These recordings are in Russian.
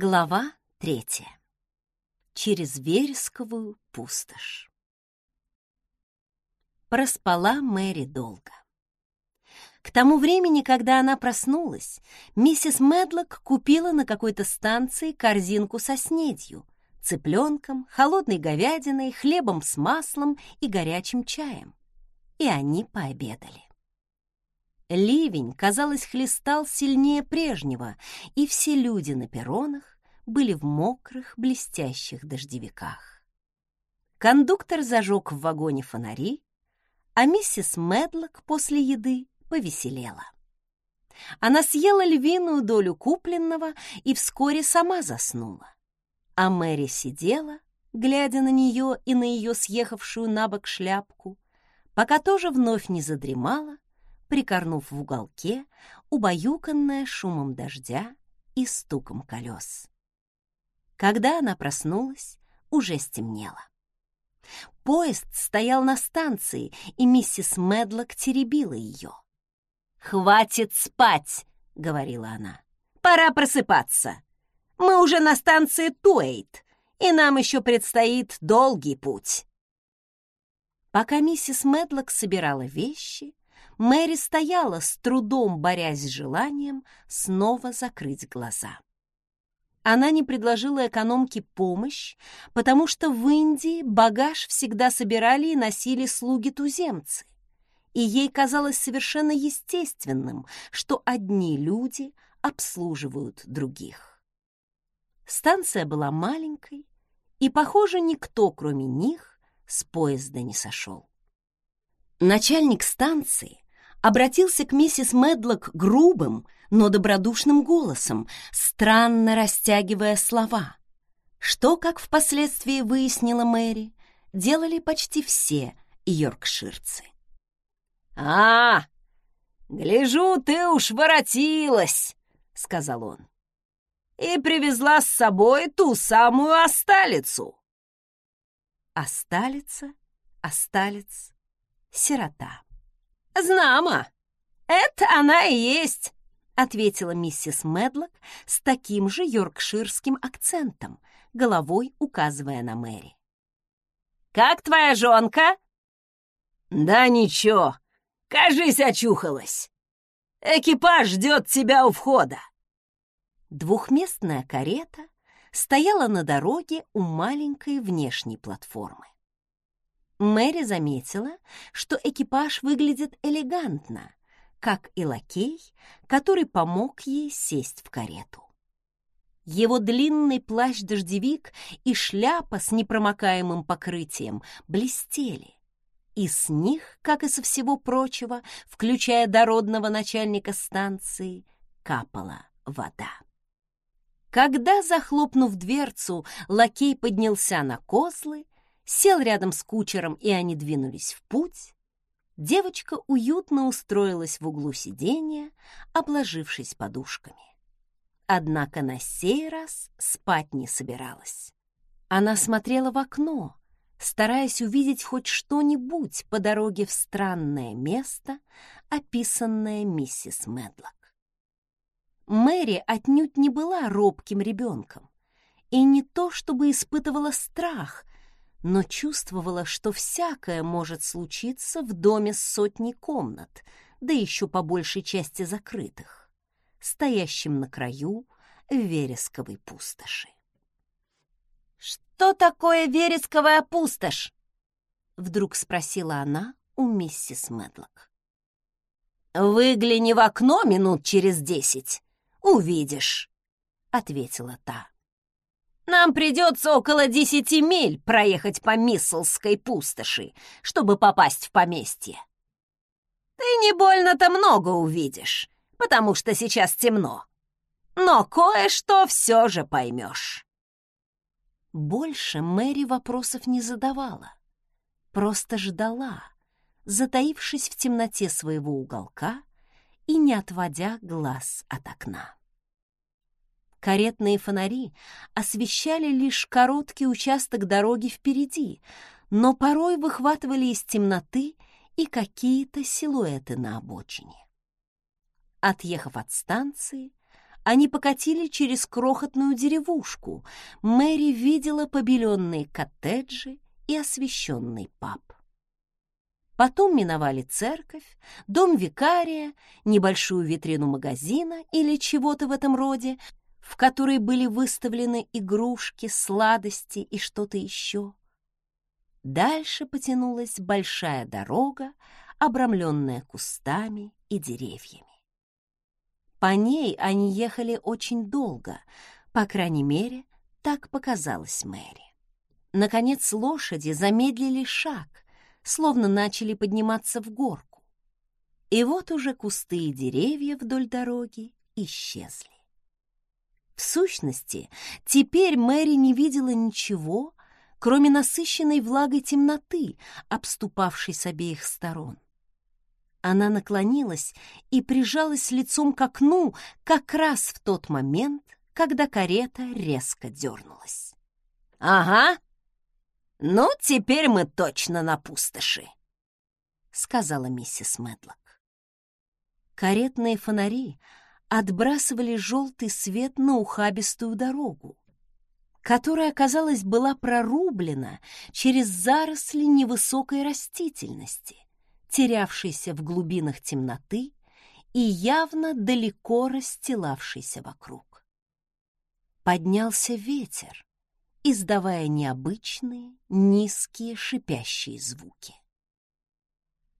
Глава третья. Через вересковую пустошь. Проспала Мэри долго. К тому времени, когда она проснулась, миссис Медлок купила на какой-то станции корзинку со снедью, цыпленком, холодной говядиной, хлебом с маслом и горячим чаем. И они пообедали. Ливень, казалось, хлестал сильнее прежнего, и все люди на перронах были в мокрых, блестящих дождевиках. Кондуктор зажег в вагоне фонари, а миссис Медлок после еды повеселела. Она съела львиную долю купленного и вскоре сама заснула. А Мэри сидела, глядя на нее и на ее съехавшую на бок шляпку, пока тоже вновь не задремала, прикорнув в уголке, убаюканная шумом дождя и стуком колес. Когда она проснулась, уже стемнело. Поезд стоял на станции, и миссис Медлок теребила ее. «Хватит спать!» — говорила она. «Пора просыпаться. Мы уже на станции Туэйт, и нам еще предстоит долгий путь». Пока миссис Медлок собирала вещи, Мэри стояла, с трудом борясь с желанием снова закрыть глаза. Она не предложила экономке помощь, потому что в Индии багаж всегда собирали и носили слуги-туземцы и ей казалось совершенно естественным, что одни люди обслуживают других. Станция была маленькой, и, похоже, никто, кроме них, с поезда не сошел. Начальник станции обратился к миссис Медлок грубым, но добродушным голосом, странно растягивая слова, что, как впоследствии выяснила Мэри, делали почти все йоркширцы. «А, гляжу, ты уж воротилась», — сказал он. «И привезла с собой ту самую осталицу». Осталица, осталец, сирота. «Знамо, это она и есть», — ответила миссис Медлок с таким же йоркширским акцентом, головой указывая на Мэри. «Как твоя жонка?» «Да ничего, Кажись, очухалась. Экипаж ждет тебя у входа. Двухместная карета стояла на дороге у маленькой внешней платформы. Мэри заметила, что экипаж выглядит элегантно, как и лакей, который помог ей сесть в карету. Его длинный плащ-дождевик и шляпа с непромокаемым покрытием блестели, и с них, как и со всего прочего, включая дородного начальника станции, капала вода. Когда, захлопнув дверцу, лакей поднялся на козлы, сел рядом с кучером, и они двинулись в путь, девочка уютно устроилась в углу сиденья, обложившись подушками. Однако на сей раз спать не собиралась. Она смотрела в окно, стараясь увидеть хоть что-нибудь по дороге в странное место, описанное миссис Медлок. Мэри отнюдь не была робким ребенком и не то чтобы испытывала страх, но чувствовала, что всякое может случиться в доме с сотней комнат, да еще по большей части закрытых, стоящим на краю вересковой пустоши. «Что такое вересковая пустошь?» Вдруг спросила она у миссис Медлок. «Выгляни в окно минут через десять, увидишь», — ответила та. «Нам придется около десяти миль проехать по Мисселской пустоши, чтобы попасть в поместье. Ты не больно-то много увидишь, потому что сейчас темно, но кое-что все же поймешь». Больше Мэри вопросов не задавала, просто ждала, затаившись в темноте своего уголка и не отводя глаз от окна. Каретные фонари освещали лишь короткий участок дороги впереди, но порой выхватывали из темноты и какие-то силуэты на обочине. Отъехав от станции, они покатили через крохотную деревушку. Мэри видела побеленные коттеджи и освещенный паб. Потом миновали церковь, дом викария, небольшую витрину магазина или чего-то в этом роде, в которой были выставлены игрушки, сладости и что-то еще. Дальше потянулась большая дорога, обрамленная кустами и деревьями. По ней они ехали очень долго, по крайней мере, так показалось Мэри. Наконец лошади замедлили шаг, словно начали подниматься в горку. И вот уже кусты и деревья вдоль дороги исчезли. В сущности, теперь Мэри не видела ничего, кроме насыщенной влагой темноты, обступавшей с обеих сторон. Она наклонилась и прижалась лицом к окну как раз в тот момент, когда карета резко дернулась. «Ага, ну теперь мы точно на пустоши», — сказала миссис Медлок. Каретные фонари отбрасывали желтый свет на ухабистую дорогу, которая, казалось, была прорублена через заросли невысокой растительности — терявшийся в глубинах темноты и явно далеко расстилавшийся вокруг. Поднялся ветер, издавая необычные, низкие, шипящие звуки.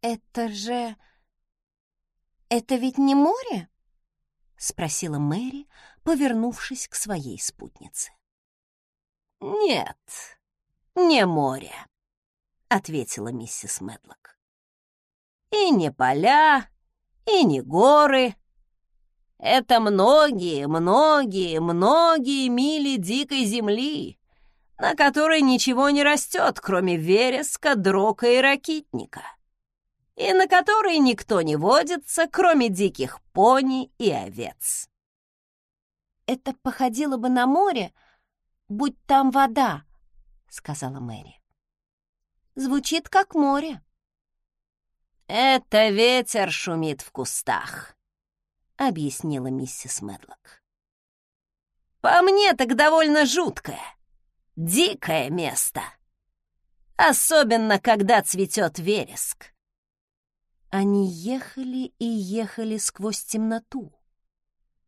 «Это же... это ведь не море?» — спросила Мэри, повернувшись к своей спутнице. «Нет, не море», — ответила миссис Медлок. И не поля, и не горы. Это многие, многие, многие мили дикой земли, на которой ничего не растет, кроме вереска, дрока и ракитника, и на которой никто не водится, кроме диких пони и овец. «Это походило бы на море, будь там вода», — сказала Мэри. «Звучит как море». «Это ветер шумит в кустах», — объяснила миссис Медлок. «По мне так довольно жуткое, дикое место, особенно когда цветет вереск». Они ехали и ехали сквозь темноту.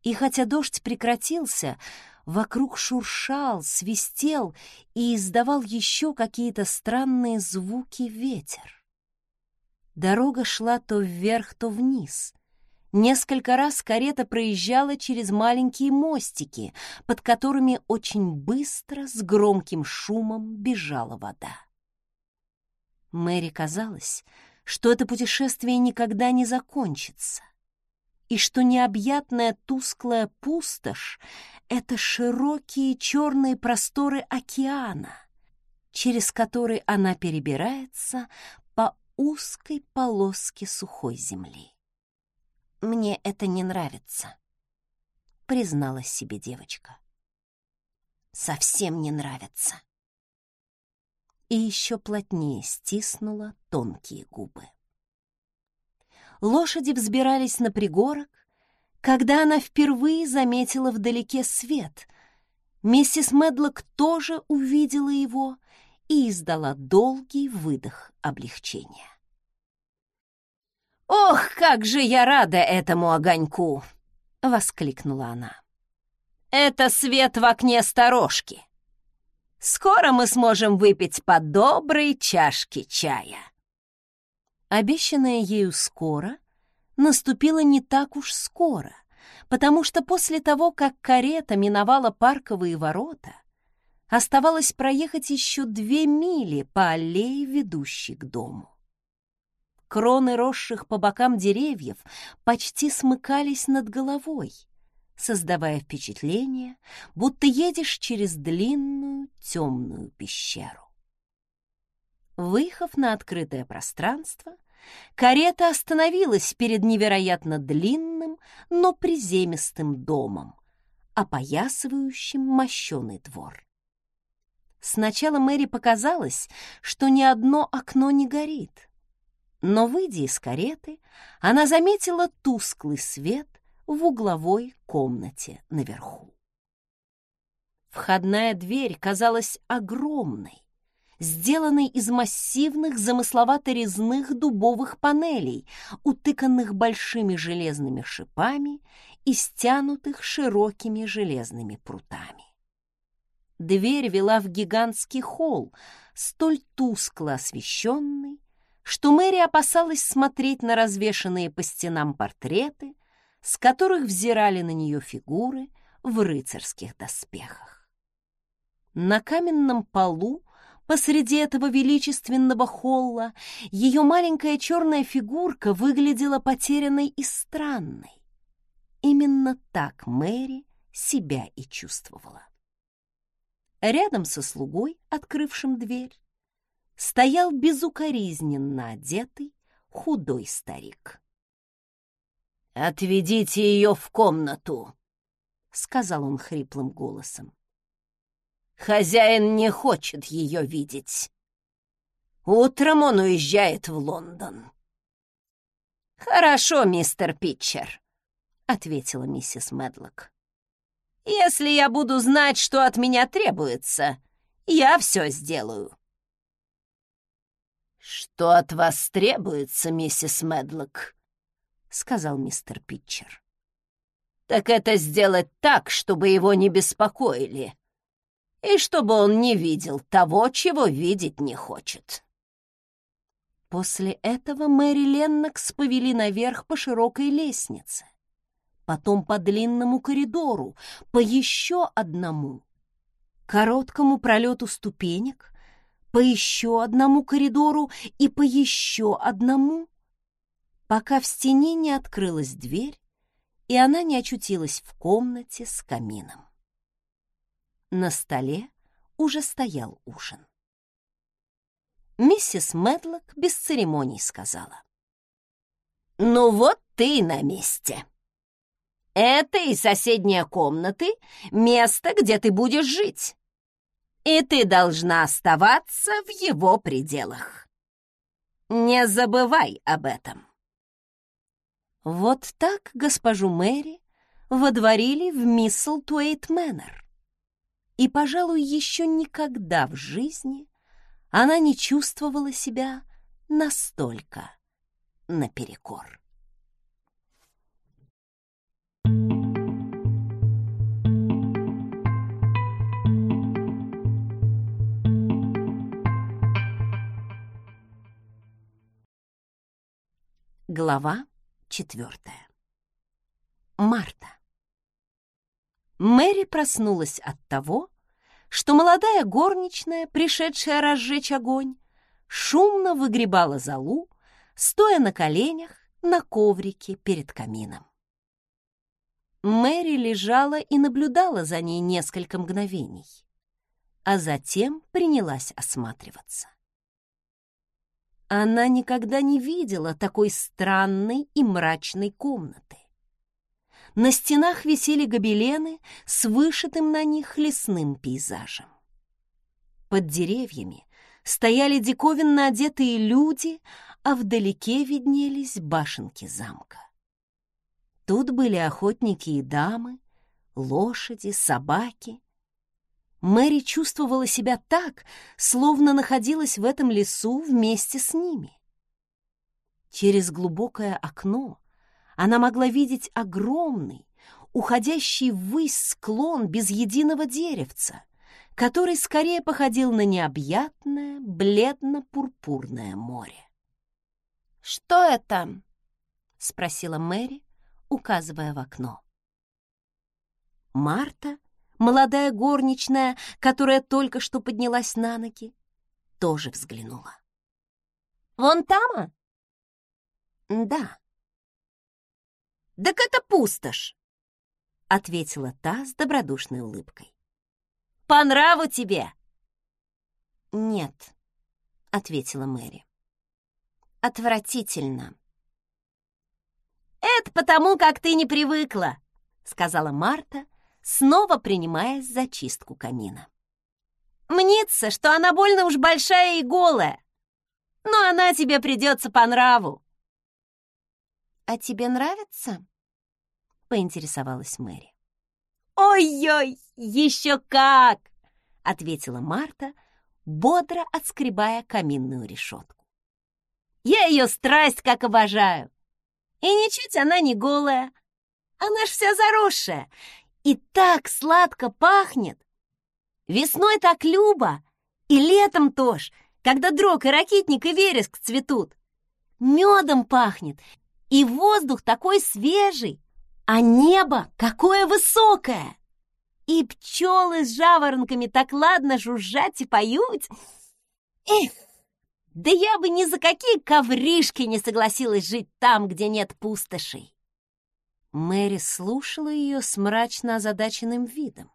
И хотя дождь прекратился, вокруг шуршал, свистел и издавал еще какие-то странные звуки ветер. Дорога шла то вверх, то вниз. Несколько раз карета проезжала через маленькие мостики, под которыми очень быстро, с громким шумом бежала вода. Мэри казалось, что это путешествие никогда не закончится, и что необъятная тусклая пустошь — это широкие черные просторы океана, через который она перебирается узкой полоске сухой земли. «Мне это не нравится», — призналась себе девочка. «Совсем не нравится». И еще плотнее стиснула тонкие губы. Лошади взбирались на пригорок, когда она впервые заметила вдалеке свет. Миссис Медлок тоже увидела его и издала долгий выдох облегчения. «Ох, как же я рада этому огоньку!» — воскликнула она. «Это свет в окне сторожки. Скоро мы сможем выпить по доброй чашке чая». Обещанное ею скоро наступило не так уж скоро, потому что после того, как карета миновала парковые ворота, Оставалось проехать еще две мили по аллее, ведущей к дому. Кроны росших по бокам деревьев почти смыкались над головой, создавая впечатление, будто едешь через длинную темную пещеру. Выехав на открытое пространство, карета остановилась перед невероятно длинным, но приземистым домом, опоясывающим мощеный двор. Сначала Мэри показалось, что ни одно окно не горит. Но, выйдя из кареты, она заметила тусклый свет в угловой комнате наверху. Входная дверь казалась огромной, сделанной из массивных замысловато-резных дубовых панелей, утыканных большими железными шипами и стянутых широкими железными прутами. Дверь вела в гигантский холл, столь тускло освещенный, что Мэри опасалась смотреть на развешанные по стенам портреты, с которых взирали на нее фигуры в рыцарских доспехах. На каменном полу посреди этого величественного холла ее маленькая черная фигурка выглядела потерянной и странной. Именно так Мэри себя и чувствовала. Рядом со слугой, открывшим дверь, стоял безукоризненно одетый худой старик. «Отведите ее в комнату», — сказал он хриплым голосом. «Хозяин не хочет ее видеть. Утром он уезжает в Лондон». «Хорошо, мистер Питчер», — ответила миссис Медлок. Если я буду знать, что от меня требуется, я все сделаю». «Что от вас требуется, миссис Медлок?» — сказал мистер Питчер. «Так это сделать так, чтобы его не беспокоили, и чтобы он не видел того, чего видеть не хочет». После этого Мэри Леннокс повели наверх по широкой лестнице потом по длинному коридору, по еще одному, короткому пролету ступенек, по еще одному коридору и по еще одному, пока в стене не открылась дверь, и она не очутилась в комнате с камином. На столе уже стоял ужин. Миссис Медлок без церемоний сказала. «Ну вот ты на месте!» Это и соседние комнаты — место, где ты будешь жить. И ты должна оставаться в его пределах. Не забывай об этом. Вот так госпожу Мэри водворили в Мисселтуэйт Мэннер. И, пожалуй, еще никогда в жизни она не чувствовала себя настолько наперекор. Глава четвертая. Марта. Мэри проснулась от того, что молодая горничная, пришедшая разжечь огонь, шумно выгребала золу, стоя на коленях на коврике перед камином. Мэри лежала и наблюдала за ней несколько мгновений, а затем принялась осматриваться. Она никогда не видела такой странной и мрачной комнаты. На стенах висели гобелены с вышитым на них лесным пейзажем. Под деревьями стояли диковинно одетые люди, а вдалеке виднелись башенки замка. Тут были охотники и дамы, лошади, собаки, Мэри чувствовала себя так, словно находилась в этом лесу вместе с ними. Через глубокое окно она могла видеть огромный, уходящий ввысь склон без единого деревца, который скорее походил на необъятное, бледно-пурпурное море. «Что это?» — спросила Мэри, указывая в окно. Марта — молодая горничная, которая только что поднялась на ноги, тоже взглянула. «Вон там?» «Да». «Так это пустошь», — ответила та с добродушной улыбкой. «По нраву тебе?» «Нет», — ответила Мэри. «Отвратительно». «Это потому, как ты не привыкла», — сказала Марта, снова принимаясь за чистку камина. «Мнится, что она больно уж большая и голая, но она тебе придется по нраву». «А тебе нравится?» поинтересовалась Мэри. «Ой-ой, еще как!» — ответила Марта, бодро отскребая каминную решетку. «Я ее страсть как обожаю! И ничуть она не голая, она ж вся заросшая, и так сладко пахнет! Весной так любо, и летом тоже, когда дрог и ракитник и вереск цветут. Медом пахнет, и воздух такой свежий, а небо какое высокое! И пчелы с жаворонками так ладно жужжать и поют. Эх, да я бы ни за какие ковришки не согласилась жить там, где нет пустошей. Мэри слушала ее с мрачно озадаченным видом.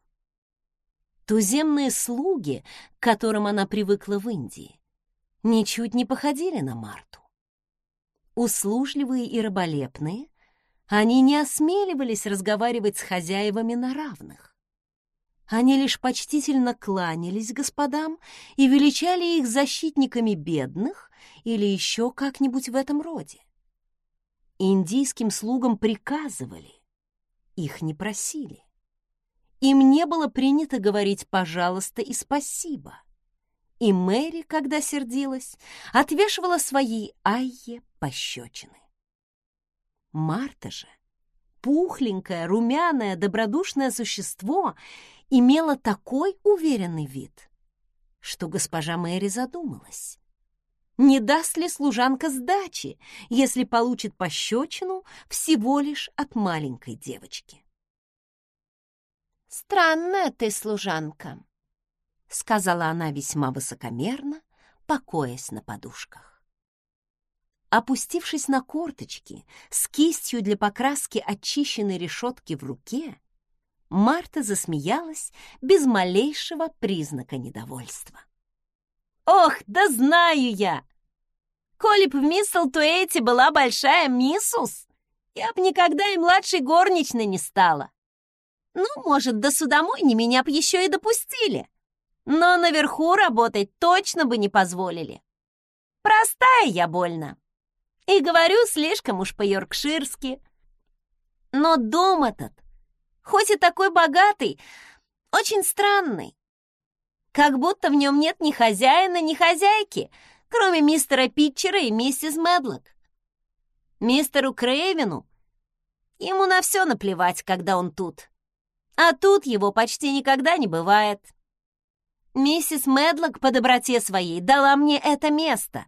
Туземные слуги, к которым она привыкла в Индии, ничуть не походили на Марту. Услужливые и раболепные, они не осмеливались разговаривать с хозяевами на равных. Они лишь почтительно кланялись господам и величали их защитниками бедных или еще как-нибудь в этом роде. Индийским слугам приказывали, их не просили. Им не было принято говорить «пожалуйста» и «спасибо». И Мэри, когда сердилась, отвешивала своей Айе пощечины. Марта же, пухленькое, румяное, добродушное существо, имела такой уверенный вид, что госпожа Мэри задумалась. Не даст ли служанка сдачи, если получит пощечину всего лишь от маленькой девочки? «Странная ты служанка», — сказала она весьма высокомерно, покоясь на подушках. Опустившись на корточки, с кистью для покраски очищенной решетки в руке, Марта засмеялась без малейшего признака недовольства. «Ох, да знаю я! Коли б в Мисселтуэйте была большая миссус, я б никогда и младшей горничной не стала. Ну, может, до судомойни меня б еще и допустили. Но наверху работать точно бы не позволили. Простая я больно. И говорю слишком уж по-йоркширски. Но дом этот, хоть и такой богатый, очень странный. Как будто в нем нет ни хозяина, ни хозяйки, кроме мистера Питчера и миссис Медлок. Мистеру Крейвину ему на все наплевать, когда он тут. А тут его почти никогда не бывает. Миссис Медлок по доброте своей дала мне это место.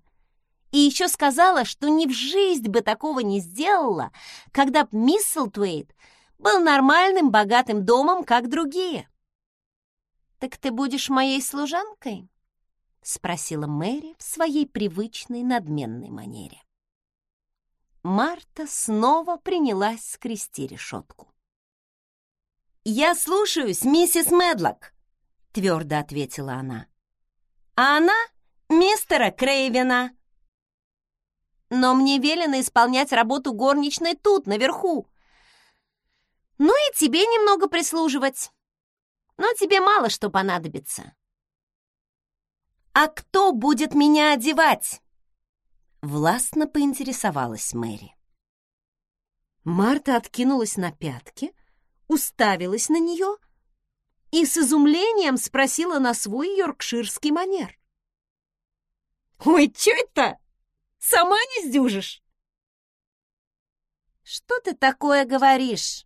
И еще сказала, что ни в жизнь бы такого не сделала, когда б Мисселтуэйт был нормальным богатым домом, как другие. «Так ты будешь моей служанкой?» — спросила Мэри в своей привычной надменной манере. Марта снова принялась скрести решетку. «Я слушаюсь, миссис Медлок», — твердо ответила она. «А она мистера Крейвена». «Но мне велено исполнять работу горничной тут, наверху. Ну и тебе немного прислуживать. Но тебе мало что понадобится». «А кто будет меня одевать?» Властно поинтересовалась Мэри. Марта откинулась на пятки, уставилась на нее и с изумлением спросила на свой йоркширский манер. «Ой, чё это? Сама не сдюжишь?» «Что ты такое говоришь?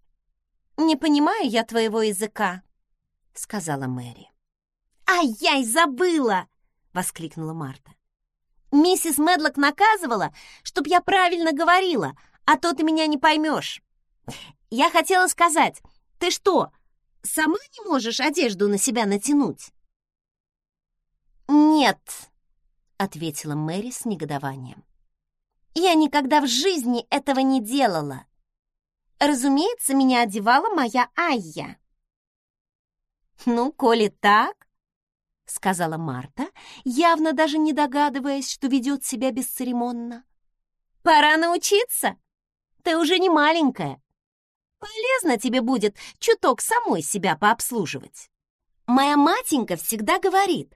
Не понимаю я твоего языка», — сказала Мэри. «Ай-яй, забыла!» — воскликнула Марта. «Миссис Медлок наказывала, чтоб я правильно говорила, а то ты меня не поймешь. Я хотела сказать, ты что, сама не можешь одежду на себя натянуть?» «Нет», — ответила Мэри с негодованием. «Я никогда в жизни этого не делала. Разумеется, меня одевала моя Айя». «Ну, коли так», — сказала Марта, явно даже не догадываясь, что ведет себя бесцеремонно. «Пора научиться. Ты уже не маленькая. Полезно тебе будет чуток самой себя пообслуживать. Моя матенька всегда говорит,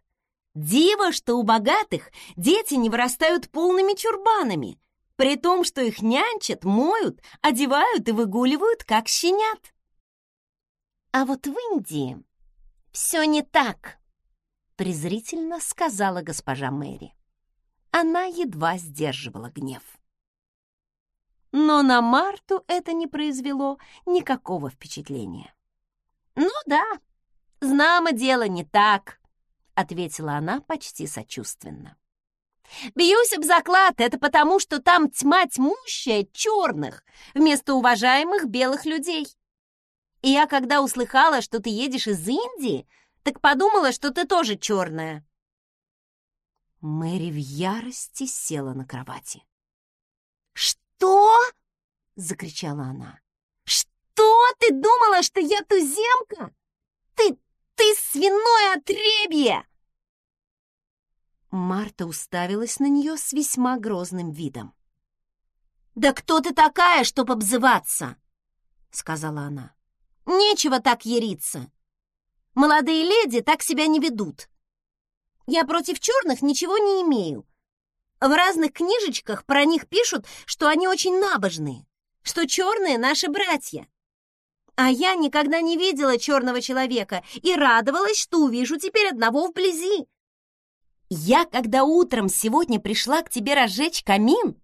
диво, что у богатых дети не вырастают полными чурбанами, при том, что их нянчат, моют, одевают и выгуливают, как щенят. А вот в Индии все не так, презрительно сказала госпожа Мэри. Она едва сдерживала гнев. Но на Марту это не произвело никакого впечатления. «Ну да, знамо дело не так», — ответила она почти сочувственно. «Бьюсь об заклад, это потому, что там тьма тьмущая черных вместо уважаемых белых людей. И я, когда услыхала, что ты едешь из Индии, так подумала, что ты тоже черная». Мэри в ярости села на кровати. «Что?» — закричала она. «Что? Ты думала, что я туземка? Ты, ты свиное отребье!» Марта уставилась на нее с весьма грозным видом. «Да кто ты такая, чтоб обзываться?» — сказала она. «Нечего так яриться. Молодые леди так себя не ведут. Я против черных ничего не имею, в разных книжечках про них пишут, что они очень набожные, что черные наши братья. А я никогда не видела черного человека и радовалась, что увижу теперь одного вблизи. Я, когда утром сегодня пришла к тебе разжечь камин,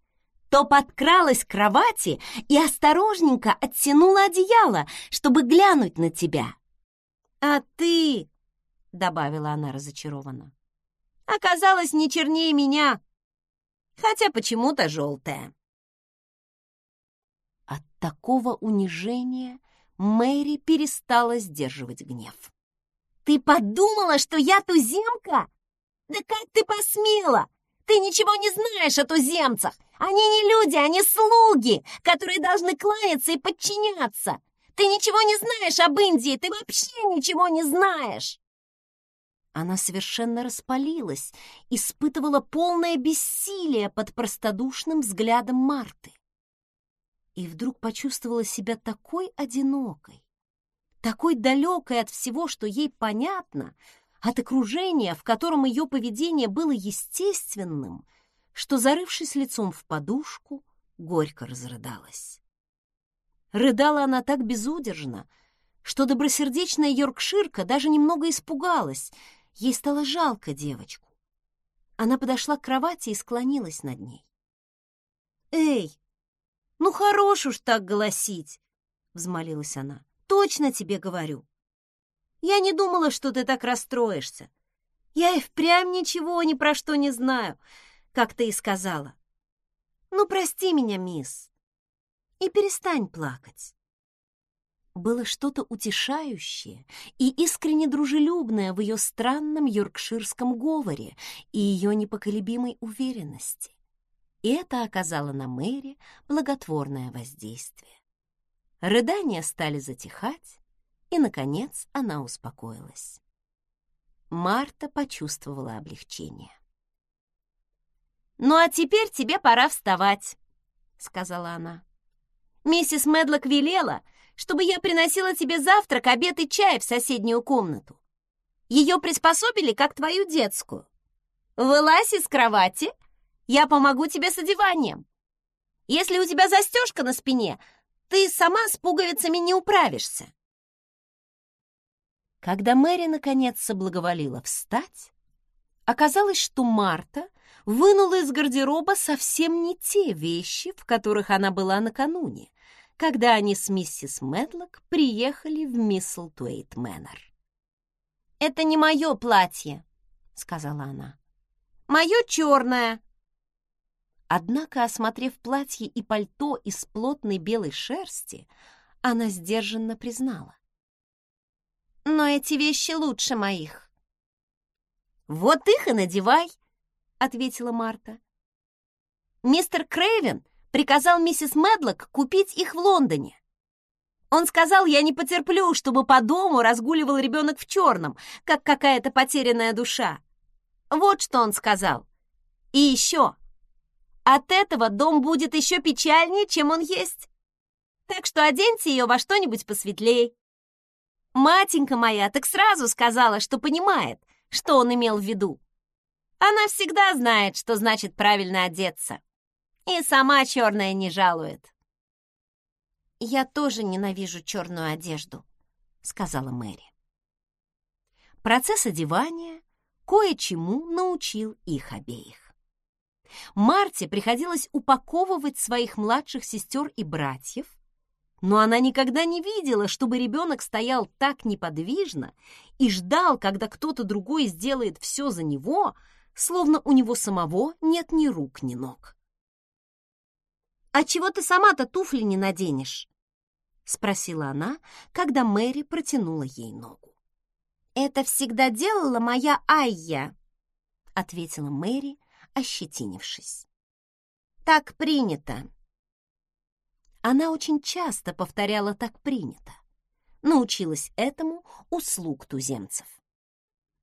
то подкралась к кровати и осторожненько оттянула одеяло, чтобы глянуть на тебя. А ты, — добавила она разочарованно, — оказалась не чернее меня хотя почему-то желтая. От такого унижения Мэри перестала сдерживать гнев. «Ты подумала, что я туземка? Да как ты посмела? Ты ничего не знаешь о туземцах! Они не люди, они слуги, которые должны кланяться и подчиняться! Ты ничего не знаешь об Индии, ты вообще ничего не знаешь!» Она совершенно распалилась, испытывала полное бессилие под простодушным взглядом Марты. И вдруг почувствовала себя такой одинокой, такой далекой от всего, что ей понятно, от окружения, в котором ее поведение было естественным, что, зарывшись лицом в подушку, горько разрыдалась. Рыдала она так безудержно, что добросердечная Йоркширка даже немного испугалась — Ей стало жалко девочку. Она подошла к кровати и склонилась над ней. «Эй, ну хорош уж так голосить!» — взмолилась она. «Точно тебе говорю. Я не думала, что ты так расстроишься. Я и впрямь ничего ни про что не знаю, как ты и сказала. Ну, прости меня, мисс, и перестань плакать было что-то утешающее и искренне дружелюбное в ее странном йоркширском говоре и ее непоколебимой уверенности. И это оказало на Мэри благотворное воздействие. Рыдания стали затихать, и, наконец, она успокоилась. Марта почувствовала облегчение. «Ну а теперь тебе пора вставать», — сказала она. «Миссис Медлок велела, чтобы я приносила тебе завтрак, обед и чай в соседнюю комнату. Ее приспособили, как твою детскую. Вылазь из кровати, я помогу тебе с одеванием. Если у тебя застежка на спине, ты сама с пуговицами не управишься. Когда Мэри наконец соблаговолила встать, оказалось, что Марта вынула из гардероба совсем не те вещи, в которых она была накануне, когда они с миссис Медлок приехали в Мисселтуэйт Мэннер. «Это не мое платье», — сказала она. «Мое черное». Однако, осмотрев платье и пальто из плотной белой шерсти, она сдержанно признала. «Но эти вещи лучше моих». «Вот их и надевай», — ответила Марта. «Мистер Крейвен приказал миссис Медлок купить их в Лондоне. Он сказал, я не потерплю, чтобы по дому разгуливал ребенок в черном, как какая-то потерянная душа. Вот что он сказал. И еще. От этого дом будет еще печальнее, чем он есть. Так что оденьте ее во что-нибудь посветлей. Матенька моя так сразу сказала, что понимает, что он имел в виду. Она всегда знает, что значит правильно одеться. И сама черная не жалует. «Я тоже ненавижу черную одежду», — сказала Мэри. Процесс одевания кое-чему научил их обеих. Марте приходилось упаковывать своих младших сестер и братьев, но она никогда не видела, чтобы ребенок стоял так неподвижно и ждал, когда кто-то другой сделает все за него, словно у него самого нет ни рук, ни ног. «А чего ты сама-то туфли не наденешь?» — спросила она, когда Мэри протянула ей ногу. «Это всегда делала моя Айя», — ответила Мэри, ощетинившись. «Так принято». Она очень часто повторяла «так принято». Научилась этому у слуг туземцев.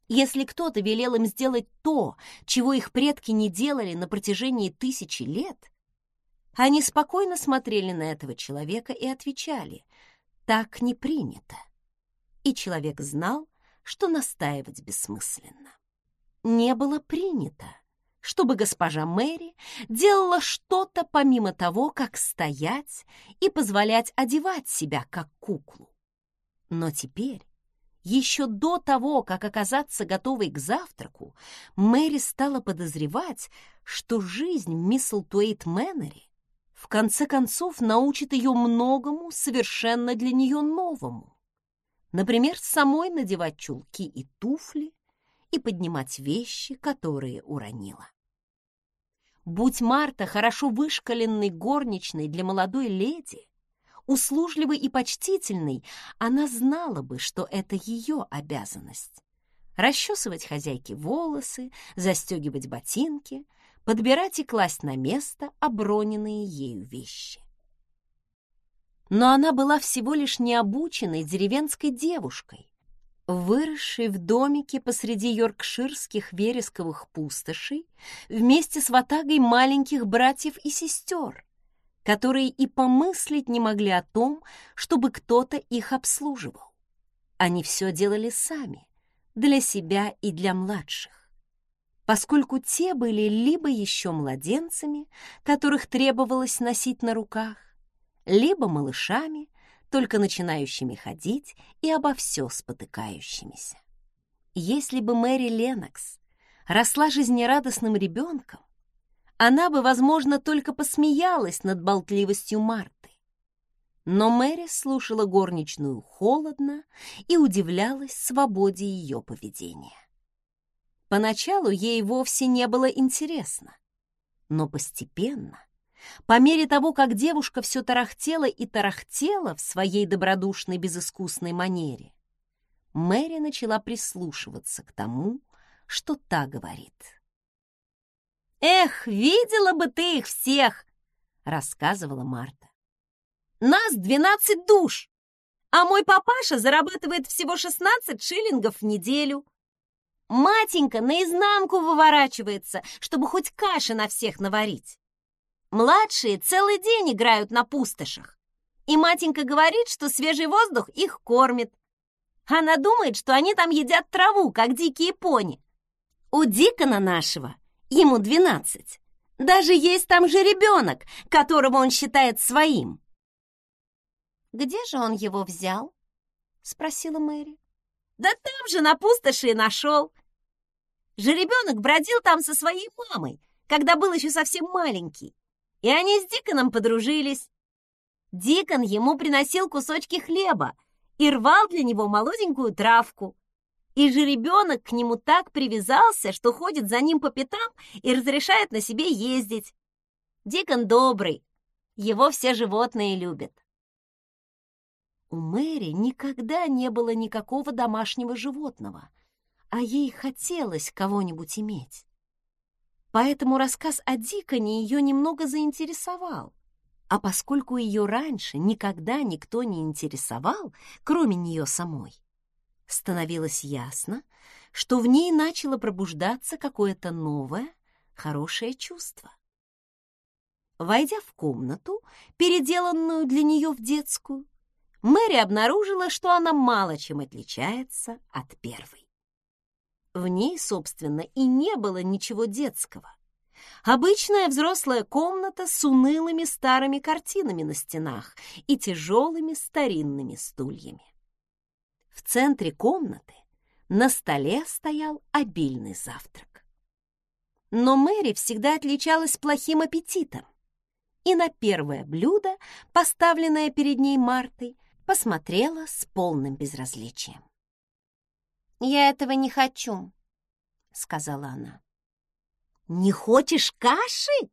Если кто-то велел им сделать то, чего их предки не делали на протяжении тысячи лет, они спокойно смотрели на этого человека и отвечали «так не принято». И человек знал, что настаивать бессмысленно. Не было принято, чтобы госпожа Мэри делала что-то помимо того, как стоять и позволять одевать себя как куклу. Но теперь, еще до того, как оказаться готовой к завтраку, Мэри стала подозревать, что жизнь в Мисселтуэйт Мэннере в конце концов научит ее многому совершенно для нее новому. Например, самой надевать чулки и туфли и поднимать вещи, которые уронила. Будь Марта хорошо вышкаленной горничной для молодой леди, услужливой и почтительной, она знала бы, что это ее обязанность. Расчесывать хозяйке волосы, застегивать ботинки — подбирать и класть на место оброненные ею вещи. Но она была всего лишь необученной деревенской девушкой, выросшей в домике посреди йоркширских вересковых пустошей вместе с ватагой маленьких братьев и сестер, которые и помыслить не могли о том, чтобы кто-то их обслуживал. Они все делали сами, для себя и для младших поскольку те были либо еще младенцами, которых требовалось носить на руках, либо малышами, только начинающими ходить и обо все спотыкающимися. Если бы Мэри Ленокс росла жизнерадостным ребенком, она бы, возможно, только посмеялась над болтливостью Марты. Но Мэри слушала горничную холодно и удивлялась свободе ее поведения. Поначалу ей вовсе не было интересно. Но постепенно, по мере того, как девушка все тарахтела и тарахтела в своей добродушной безыскусной манере, Мэри начала прислушиваться к тому, что та говорит. «Эх, видела бы ты их всех!» — рассказывала Марта. «Нас двенадцать душ, а мой папаша зарабатывает всего шестнадцать шиллингов в неделю. Матенька наизнанку выворачивается, чтобы хоть каши на всех наварить. Младшие целый день играют на пустошах. И матенька говорит, что свежий воздух их кормит. Она думает, что они там едят траву, как дикие пони. У Дикона нашего, ему двенадцать, даже есть там же ребенок, которого он считает своим. «Где же он его взял?» — спросила Мэри. «Да там же на пустоши и нашел. Жеребенок бродил там со своей мамой, когда был еще совсем маленький. И они с Диконом подружились. Дикон ему приносил кусочки хлеба и рвал для него молоденькую травку. И жеребенок к нему так привязался, что ходит за ним по пятам и разрешает на себе ездить. Дикон добрый, его все животные любят. У Мэри никогда не было никакого домашнего животного, а ей хотелось кого-нибудь иметь. Поэтому рассказ о Диконе ее немного заинтересовал. А поскольку ее раньше никогда никто не интересовал, кроме нее самой, становилось ясно, что в ней начало пробуждаться какое-то новое, хорошее чувство. Войдя в комнату, переделанную для нее в детскую, Мэри обнаружила, что она мало чем отличается от первой. В ней, собственно, и не было ничего детского. Обычная взрослая комната с унылыми старыми картинами на стенах и тяжелыми старинными стульями. В центре комнаты на столе стоял обильный завтрак. Но Мэри всегда отличалась плохим аппетитом, и на первое блюдо, поставленное перед ней Мартой, посмотрела с полным безразличием. «Я этого не хочу», — сказала она. «Не хочешь каши?»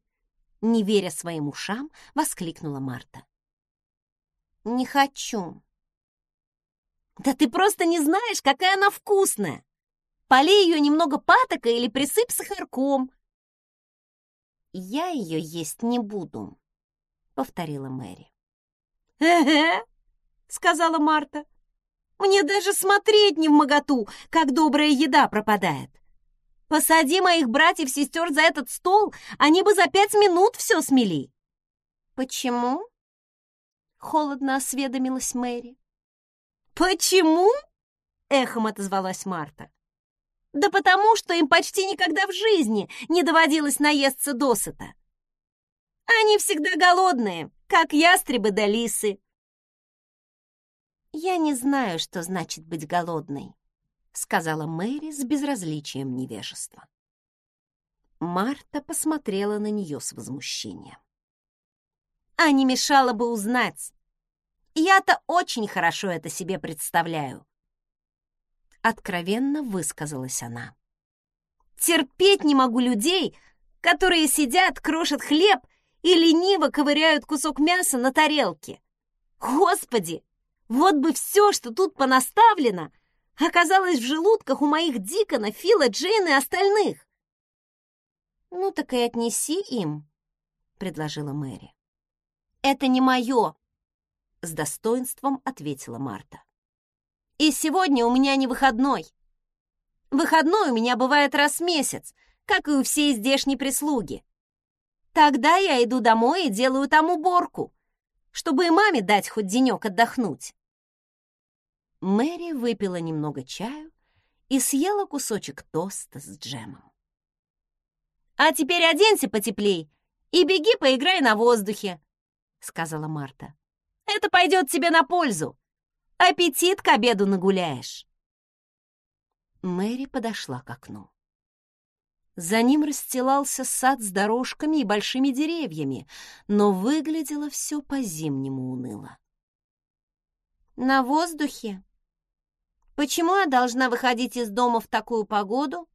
Не веря своим ушам, воскликнула Марта. «Не хочу». «Да ты просто не знаешь, какая она вкусная! Полей ее немного патокой или присыпь сахарком». «Я ее есть не буду», — повторила Мэри. «Э-э», — сказала Марта. «Мне даже смотреть не в моготу, как добрая еда пропадает. Посади моих братьев-сестер за этот стол, они бы за пять минут все смели». «Почему?» — холодно осведомилась Мэри. «Почему?» — эхом отозвалась Марта. «Да потому, что им почти никогда в жизни не доводилось наесться досыта. Они всегда голодные, как ястребы да лисы». «Я не знаю, что значит быть голодной», сказала Мэри с безразличием невежества. Марта посмотрела на нее с возмущением. «А не мешало бы узнать. Я-то очень хорошо это себе представляю». Откровенно высказалась она. «Терпеть не могу людей, которые сидят, крошат хлеб и лениво ковыряют кусок мяса на тарелке. Господи, вот бы все, что тут понаставлено, — оказалась в желудках у моих Дикона, Фила, Джейн и остальных. «Ну так и отнеси им», — предложила Мэри. «Это не мое», — с достоинством ответила Марта. «И сегодня у меня не выходной. Выходной у меня бывает раз в месяц, как и у всей здешней прислуги. Тогда я иду домой и делаю там уборку, чтобы и маме дать хоть денек отдохнуть». Мэри выпила немного чаю и съела кусочек тоста с джемом. «А теперь оденься потеплей и беги поиграй на воздухе», — сказала Марта. «Это пойдет тебе на пользу. Аппетит к обеду нагуляешь». Мэри подошла к окну. За ним расстилался сад с дорожками и большими деревьями, но выглядело все по-зимнему уныло. «На воздухе?» Почему я должна выходить из дома в такую погоду?